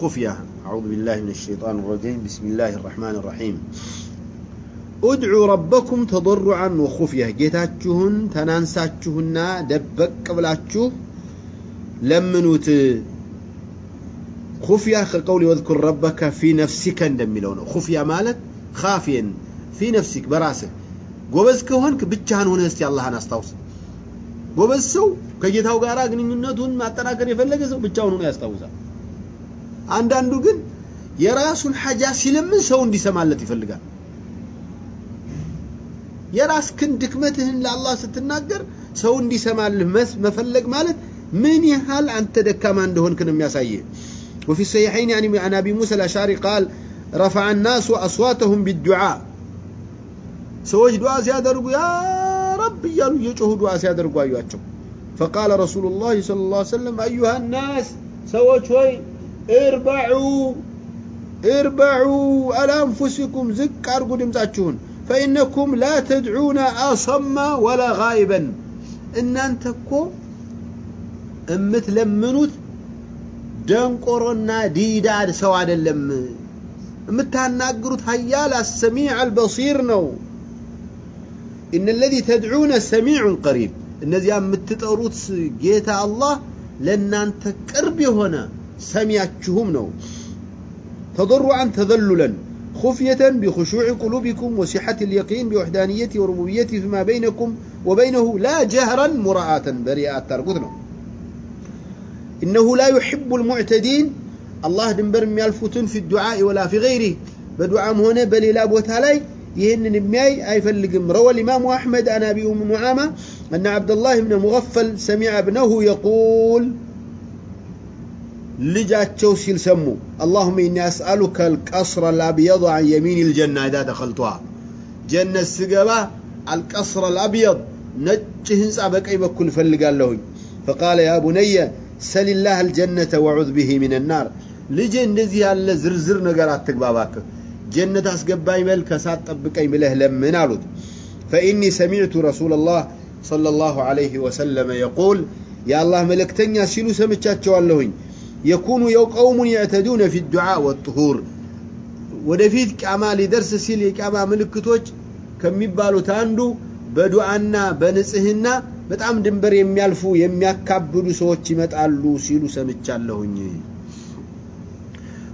خفية أعوذ بالله من الشيطان الرجيم بسم الله الرحمن الرحيم ادعوا ربكم تضرعا وخفية ጌታችሁን ተናንሳችሁና ደበቅ ብላችሁ ለምኑት خفية ከቀውል واذكر ربك في نفسك እንደሚለው ነው خفية ማለት خافيا في نفسك በራስህ ጎበዝ ከሆንክ ብቻህን ሆነህ እስቲ አላህን አስታውስ ጎበዝ ሰው ከጌታው ጋር ግንኙነቱን ማጠናከር የፈለገ ሰው ብቻውን ሆኖ ያስታውሳል አንዳንዱ ግን የራሱን ሐጃ ሲለምን ሰው እንዲሰማለት ይፈልጋል የራስክን ድክመትህን ለአላህ ስትናገር ሰው እንዲሰማልህ መፈለግ ማለት ምን ያህል አንተ ደካማ እንደሆንክ ነው የሚያሳይህ وفي الصحيحين يعني عن ابي موسى الاشعري قال رفع الناس اصواتهم بالدعاء ሰዎች ዱዓ ሲያደርጉ ያ ረብ እያሉ እየጮሁ ዱዓ ሲያደርጉ አዩአቸው فقال رسول الله صلى الله عليه وسلم ايها الناس ሰዎች ሆይ እርበዑ ኢርባዑ አላ ዝቅ አድርጉ ድምፃችሁን ፈኢነኩም ላ ተድዑነ አሰማ ወላ ጋይበን። እናንተ እኮ እምትለምኑት ደንቆሮና ዲዳ ሰው አይደለም። እምታናግሩት ሀያል አሰሚዕ አልበሲር ነው። إن الذي تدعون سميع قريب እነዚያ የምትጠሩት ጌታ አላህ ለእናንተ ቅርብ የሆነ سمياتشهم نو. تضرعا تذللا. خفية بخشوع قلوبكم وصحة اليقين بوحدانية وربوبية فيما بينكم وبينه لا جهرا مراعاة بريئة ترقدنا إنه لا يحب المعتدين. الله دنبر ميالفتن في الدعاء ولا في غيره. بدعاء هنا بل لا بوتالي يهن نمياي أي فلقم. روى الإمام أحمد أنا أبي أم أن عبد الله بن مغفل سمع ابنه يقول ልጃቸው ሲል ሰሙ አላሁመ ኢኒ አስአሉከ አልቀስረ ላብየድ አን የሚን ልጀና ኢዳ ደኸልቱሃ ጀነት ስገባ አልቀስረ ላብየድ ነጭ ህንፃ በቀኝ በኩል እፈልጋለሁኝ ፈቃለ ያ ቡነየ ሰሊላህ አልጀነተ ወዑዝ ብሂ ሚን ናር ልጄ እንደዚህ ያለ ዝርዝር ነገር አትግባ እባክህ ጀነት አስገባኝ በል ከሳት ጠብቀኝ ብለህ ለምን አሉት ፈኢኒ ሰሚዕቱ ረሱለላህ ሰለላሁ ዐለይሂ ወሰለመ የቁል የአላህ መልእክተኛ ሲሉ ሰምቻቸዋለሁኝ يكون يو قوم يعتدون في الدعاء والطهور ወደፊት ቂያማ ሊደርስ ሲል የቂያማ ምልክቶች ከሚባሉት አንዱ በዱዓና በንጽህና በጣም ድንበር የሚያልፉ የሚያካብዱ ሰዎች ይመጣሉ ሲሉ ሰምቻለሁኝ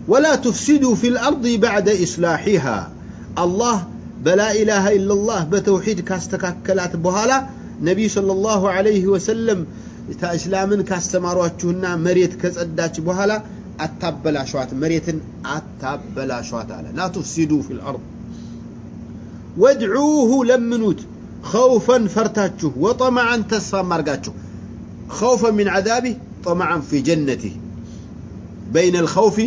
ولا تفسدوا في الأرض بعد إصلاحها الله بلا إله إلا الله بتوحيد كاستكاكلات بهالا نبي صلى الله عليه وسلم إسلاما كاستماراتشونا مريت كزداتش بهالا أتبلا شوات مريت أتبلا شوات على. لا تفسدوا في الأرض. وادعوه لمنوت. خوفا فرتاتشو وطمعا تسفى مرقاتشو خوفا من عذابه طمعا في جنته. بين الخوف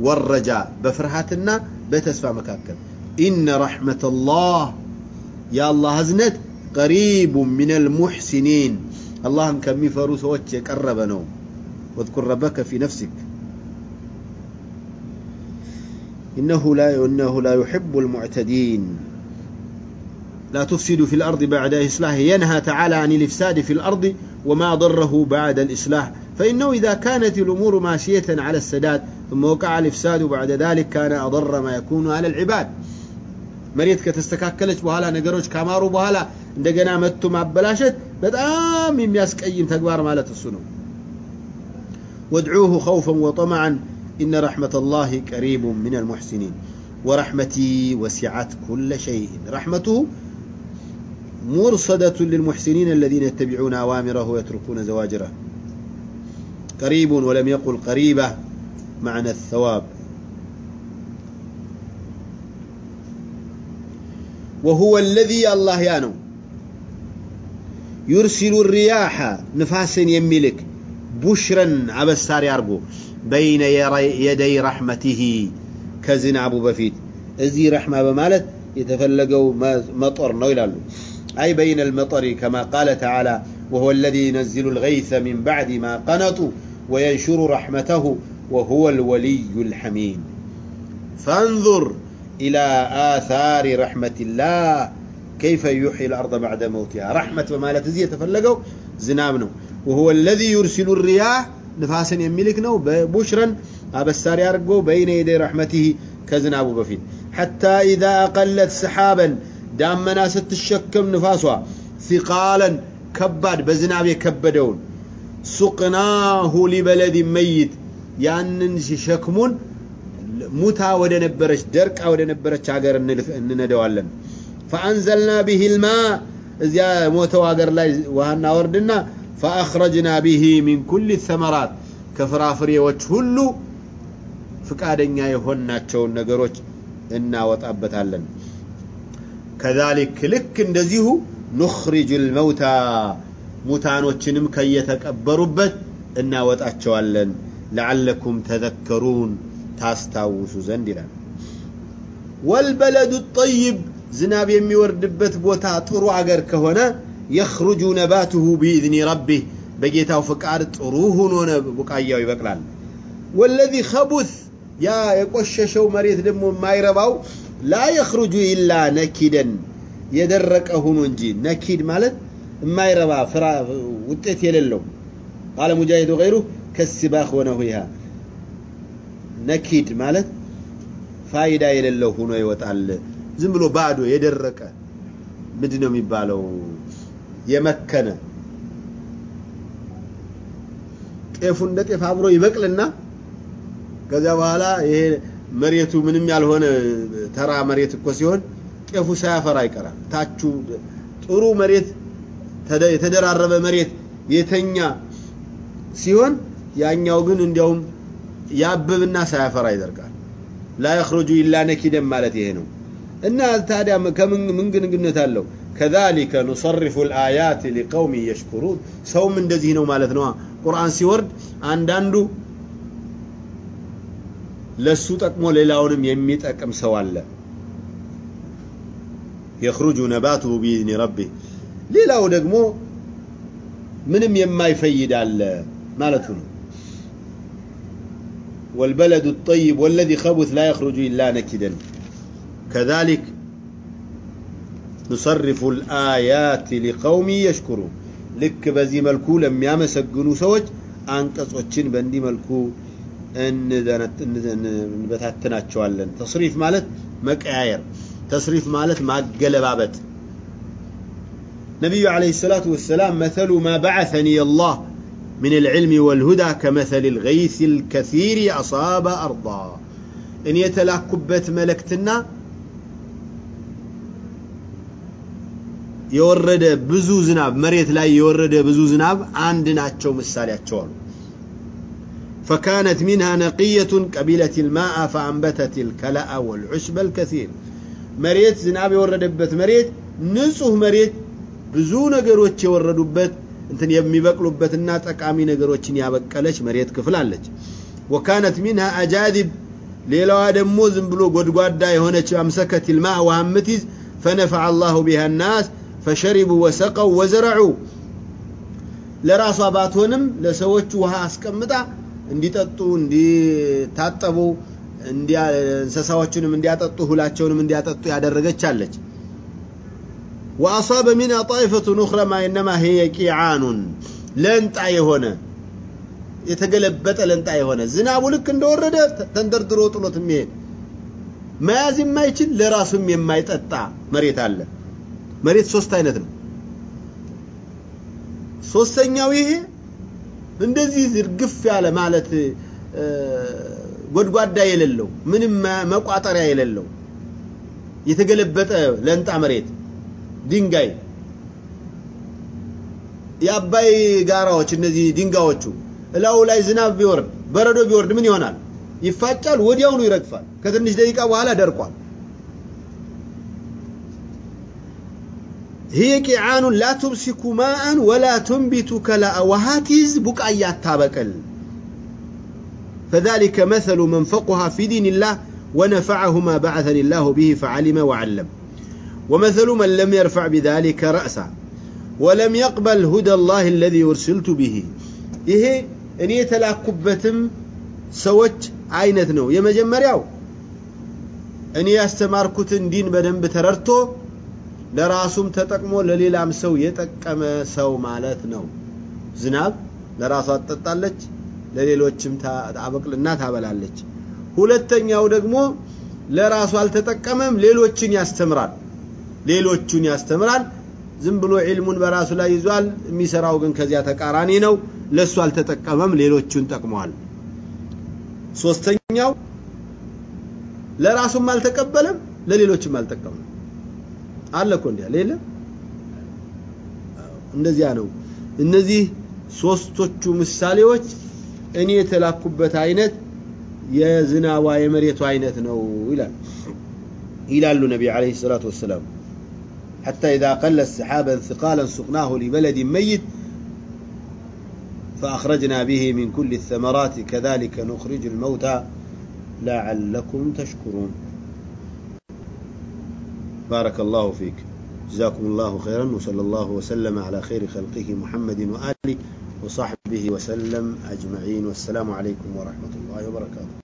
والرجاء. بفرحاتنا بتسفى مكاكل. إن رحمة الله يا الله هزنت قريب من المحسنين اللهم كم يفروا سوتش يقرب نوم واذكر ربك في نفسك إنه لا إنه لا يحب المعتدين لا تفسدوا في الأرض بعد إصلاحه ينهى تعالى عن الإفساد في الأرض وما ضره بعد الإصلاح فإنه إذا كانت الأمور ماشية على السداد ثم وقع الإفساد بعد ذلك كان أضر ما يكون على العباد መሬት ከተስተካከለች በኋላ ነገሮች ካማሩ በኋላ እንደገና መጥቶ ማበላሸት በጣም የሚያስቀይም ተግባር ማለት እሱ ነው وادعوه خوفا وطمعا إن رحمة الله قريب من المحسنين ورحمتي وسعت كل شيء رحمته مرصدة للمحسنين الذين يتبعون أوامره ويتركون زواجره قريب ولم يقل قريبة معنى الثواب وهو الذي الله يانو يرسل الرياح نفاس يملك بشرا عبسار يارجو بين يدي رحمته كزناب بفيت أزي رحمة بمالت يتفلقوا مطر نويلالو أي بين المطر كما قال تعالى وهو الذي ينزل الغيث من بعد ما قنطوا وينشر رحمته وهو الولي الحميد. فانظر إلى آثار رحمة الله كيف يحيي الأرض بعد موتها رحمة وما لا تزي يتفلقوا زنامنو وهو الذي يرسل الرياح نفاسا يملك نو بشرا አበሳሪ አድርጎ በይነ የደይ ረሕመቲህ ከዝናቡ በፊት ሐታ ኢዛ አቀለት ሰሓበን ዳመና ስትሸከም ንፋሷ ሲቃለን ከባድ በዝናብ የከበደውን ሱቅናሁ ሊበለድ መይት ያንን ሸክሙን ሙታ ወደ ነበረች ደርቃ ወደ ነበረች ሀገር እንነደዋለን ፈአንዘልና ቢህ ልማ እዚያ ሞተው ሀገር ላይ ውሃ እናወርድና ፈአኽረጅና ቢህ ሚን ኩል ሰመራት ከፍራፍሬዎች ሁሉ ፍቃደኛ የሆናቸውን ነገሮች እናወጣበታለን። ከዛሊክ ልክ እንደዚሁ ኑኽሪጁ ልመውታ ሙታኖችንም ከየተቀበሩበት እናወጣቸዋለን። ለዓለኩም ተዘከሩን ታስታውሱ ዘንድ ይላል። ወልበለዱ ጠይብ ዝናብ የሚወርድበት ቦታ ጥሩ አገር ከሆነ የኽሩጁ ነባቱሁ ቢኢዝኒ ረቢህ በጌታው ፍቃድ ጥሩ ሆኖ ቡቃያው ይበቅላል። ወለዚ ኸቡት ያ የቆሸሸው መሬት ደግሞ የማይረባው ላ የኽሩጁ ኢላ ነኪደን የደረቀ ሆኖ እንጂ። ነኪድ ማለት የማይረባ ፍራ ውጤት የሌለው። ቃለ ሙጃሂድ ገይሩ ከሲባኽ ወነሁይሃ ነኪድ ማለት ፋይዳ የሌለው ሆኖ ይወጣል ዝም ብሎ ባዶ የደረቀ ምንድን ነው የሚባለው? የመከነ ጤፉ እንደ ጤፍ አብሮ ይበቅልና ከዚያ በኋላ ይሄ መሬቱ ምንም ያልሆነ ተራ መሬት እኮ ሲሆን ጤፉ ሳያፈራ ይቀራል ታቹ ጥሩ መሬት የተደራረበ መሬት የተኛ ሲሆን ያኛው ግን እንዲያውም ያብብና ሳያፈራ ይደርቃል። ላ የኽሩጁ ኢላ ነኪደን ማለት ይሄ ነው እና ታዲያ ከምን ግንኙነት አለው? ከዛሊከ ኑሰሪፉ ልአያት ሊቀውሚ የሽኩሩን ሰውም እንደዚህ ነው ማለት ነዋ። ቁርአን ሲወርድ አንዳንዱ ለሱ ጠቅሞ ሌላውንም የሚጠቅም ሰው አለ። የኽሩጁ ነባቱሁ ቢኢዝኒ ረቢህ ሌላው ደግሞ ምንም የማይፈይድ አለ ማለቱ ነው። ወልበለዱ ጠይብ ወለዚ ኸቡት ላ የኽሩጁ ኢላ ነኪደን كذلك نصرف الآيات لقوم يشكرون ልክ በዚህ መልኩ ለሚያመሰግኑ ሰዎች አንቀጾችን በእንዲህ መልኩ እንበታትናቸዋለን ተስሪፍ ማለት መቀያየር ተስሪፍ ማለት ማገለባበጥ ነቢዩ عليه الصلاة والسلام مثل ما بعثني الله من العلم والهدى كمثل الغيث الكثير أصاب أرضا إن يتلاكبت ملكتنا የወረደ ብዙ ዝናብ መሬት ላይ የወረደ ብዙ ዝናብ አንድ ናቸው ምሳሌያቸው አሉ فكانت منها نقية قبيلة الماء فأنبتت الكلاء والعشب الكثير مريت زناب يوردبت مريت نصح مريت ብዙ ነገሮች የወረዱበት እንትን የሚበቅሉበትና ጠቃሚ ነገሮችን ያበቀለች መሬት ክፍል አለች ወካነት ሚንሃ አጃዲብ ሌላዋ ደግሞ ዝም ብሎ ጎድጓዳ የሆነች አምሰከት ልማ ውሃ ምትይዝ ፈነፈዐ አላሁ ቢሃ ናስ ፈሸሪቡ ወሰቀው ወዘረዑ ለራሷ ባትሆንም ለሰዎቹ ውሃ አስቀምጣ እንዲጠጡ እንዲታጠቡ እንስሳዎቹንም እንዲያጠጡ ሁላቸውንም እንዲያጠጡ ያደረገች አለች وأصاب منها طائفة أخرى ما إنما هي كيعان ለንጣ የሆነ የተገለበጠ ለንጣ የሆነ ዝናቡ ልክ እንደወረደ ተንደርድሮ ጥሎት የሚሄድ መያዝ የማይችል ለራሱም የማይጠጣ መሬት አለ መሬት ሶስት አይነት ነው። ሶስተኛው ይሄ እንደዚህ ዝርግፍ ያለ ማለት ጎድጓዳ የሌለው ምንም መቋጠሪያ የሌለው የተገለበጠ ለንጣ መሬት ድንጋይ የአባይ ጋራዎች እነዚህ ድንጋዮቹ እላው ላይ ዝናብ ቢወርድ በረዶ ቢወርድ ምን ይሆናል? ይፋጫል ወዲያውኑ ይረግፋል። ከትንሽ ደቂቃ በኋላ ደርቋል هي كعان لا تمسك ماء ولا تنبت كلاء وهاتز بقعيات تابقل فذلك مثل من فقها في دين الله ونفعه ما بعثني الله به فعلم وعلم. ومثل من لم يرفع بذلك رأسا ولم يقبل هدى الله الذي أرسلت به. إيه أن يتلاكبتم سوت عينتنا يا مجمرياو أن يستماركت دين بدن بتررتو ለራሱም ተጠቅሞ ለሌላም ሰው የጠቀመ ሰው ማለት ነው ዝናብ ለራሷ ትጠጣለች ለሌሎችም ታበቅልና ታበላለች። ሁለተኛው ደግሞ ለራሱ አልተጠቀመም፣ ሌሎችን ያስተምራል። ሌሎቹን ያስተምራል። ዝም ብሎ ዒልሙን በራሱ ላይ ይዟል። የሚሰራው ግን ከዚያ ተቃራኒ ነው። ለሱ አልተጠቀመም፣ ሌሎቹን ጠቅመዋል። ሶስተኛው ለራሱም አልተቀበለም፣ ለሌሎችም አልጠቀመም። አለ እኮ እንዲያ ሌለ እንደዚያ ነው። እነዚህ ሶስቶቹ ምሳሌዎች እኔ የተላኩበት አይነት የዝናቧ የመሬቱ አይነት ነው ይላል ይላሉ ነቢ ዓለይሂ ሰላቱ ወሰላም حتى إذا قلت سحابا ثقالا سقناه لبلد ميت فأخرجنا به من كل الثمرات كذلك نخرج الموتى لعلكم تشكرون بارك الله فيك. جزاكم الله خيرا وصلى الله وسلم على خير خلقه محمد وآله وصحبه وسلم أجمعين. والسلام عليكم ورحمة الله وبركاته.